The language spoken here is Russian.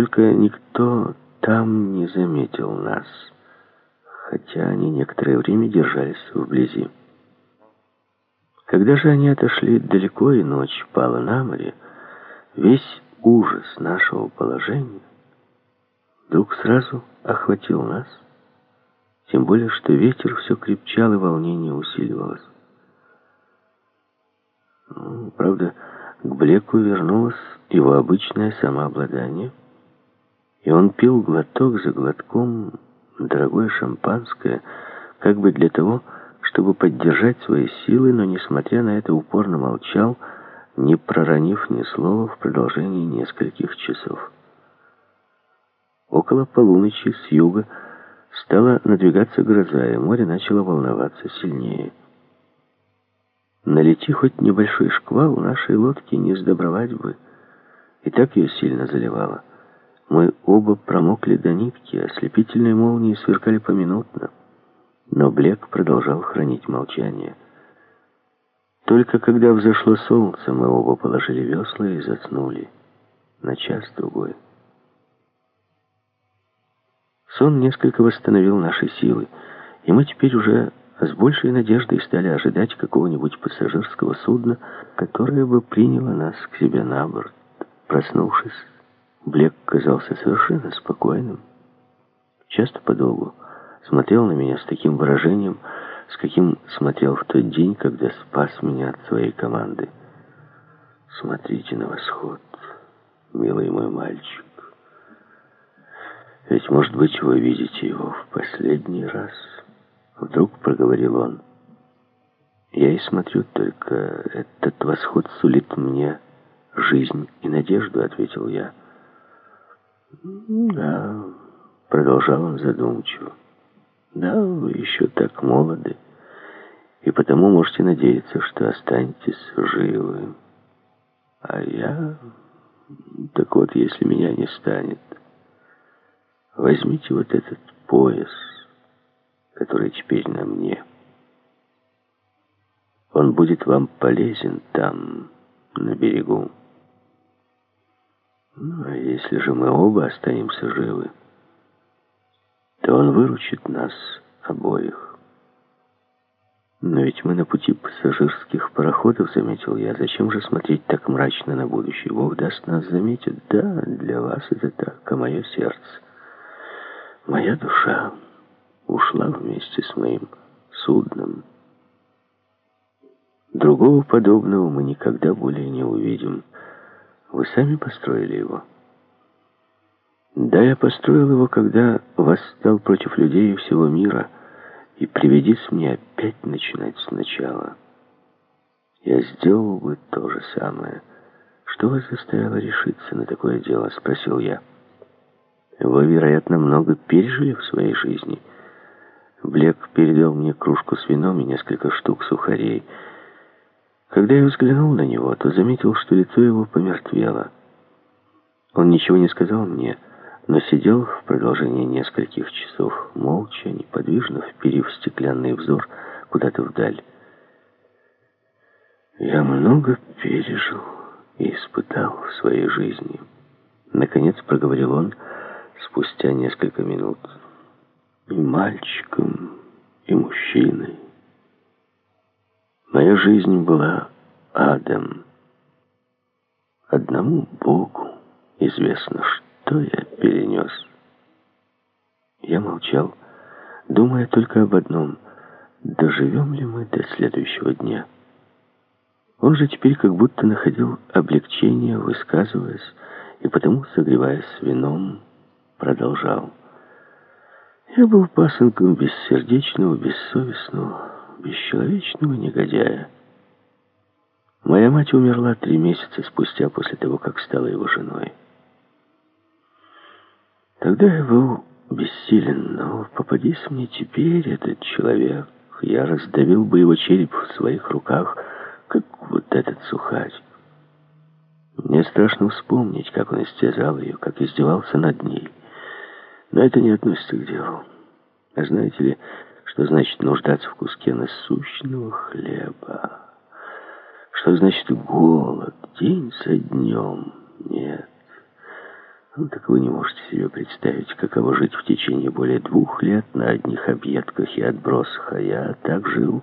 только никто там не заметил нас, хотя они некоторое время держались вблизи. Когда же они отошли далеко, и ночь пала на море, весь ужас нашего положения вдруг сразу охватил нас, тем более, что ветер все крепчал, и волнение усиливалось. Ну, правда, к Блеку вернулось его обычное самообладание, и он пил глоток за глотком дорогое шампанское, как бы для того, чтобы поддержать свои силы, но, несмотря на это, упорно молчал, не проронив ни слова в продолжении нескольких часов. Около полуночи с юга стала надвигаться гроза, и море начало волноваться сильнее. Налети хоть небольшой шквал, нашей лодки не сдобровать бы, и так ее сильно заливало. Мы оба промокли до нитки, ослепительные молнии сверкали поминутно. Но Блек продолжал хранить молчание. Только когда взошло солнце, мы оба положили весла и заснули на час-другой. Сон несколько восстановил наши силы, и мы теперь уже с большей надеждой стали ожидать какого-нибудь пассажирского судна, которое бы приняло нас к себе на борт. Проснувшись, Блек казался совершенно спокойным. Часто подолгу смотрел на меня с таким выражением, с каким смотрел в тот день, когда спас меня от своей команды. «Смотрите на восход, милый мой мальчик. Ведь, может быть, вы видите его в последний раз». Вдруг проговорил он. «Я и смотрю, только этот восход сулит мне жизнь и надежду», — ответил я. «Да», — продолжал он задумчиво. Да, вы еще так молоды, и потому можете надеяться, что останетесь живы. А я... Так вот, если меня не станет, возьмите вот этот пояс, который теперь на мне. Он будет вам полезен там, на берегу. Ну, а если же мы оба останемся живы, то он выручит нас обоих. Но ведь мы на пути пассажирских пароходов, заметил я. Зачем же смотреть так мрачно на будущее? Бог даст нас заметит. Да, для вас это так, а мое сердце, моя душа ушла вместе с моим судном. Другого подобного мы никогда более не увидим. Вы сами построили его. Да, я построил его, когда восстал против людей всего мира, и приведись мне опять начинать сначала. Я сделал бы то же самое. Что вас заставило решиться на такое дело, спросил я. Вы, вероятно, много пережили в своей жизни. Блек передал мне кружку с вином и несколько штук сухарей. Когда я взглянул на него, то заметил, что лицо его помертвело. Он ничего не сказал мне, — но сидел в продолжении нескольких часов, молча, неподвижно, вперив стеклянный взор куда-то вдаль. «Я много пережил и испытал в своей жизни», — наконец проговорил он спустя несколько минут. «И мальчиком, и мужчиной. Моя жизнь была адом. Одному Богу известно, что я перенес? Я молчал, думая только об одном. Доживем ли мы до следующего дня? Он же теперь как будто находил облегчение, высказываясь, и потому, согреваясь вином, продолжал. Я был пасынком бессердечного, бессовестного, бесчеловечного негодяя. Моя мать умерла три месяца спустя после того, как стала его женой. Тогда я был бессилен, но попадись мне теперь этот человек, я раздавил бы его череп в своих руках, как вот этот сухарь. Мне страшно вспомнить, как он истязал ее, как издевался над ней. Но это не относится к делу. А знаете ли, что значит нуждаться в куске насущного хлеба? Что значит голод день за днем? Нет. Ну, так вы не можете себе представить, каково жить в течение более двух лет на одних объедках и отбросах, а я так жил...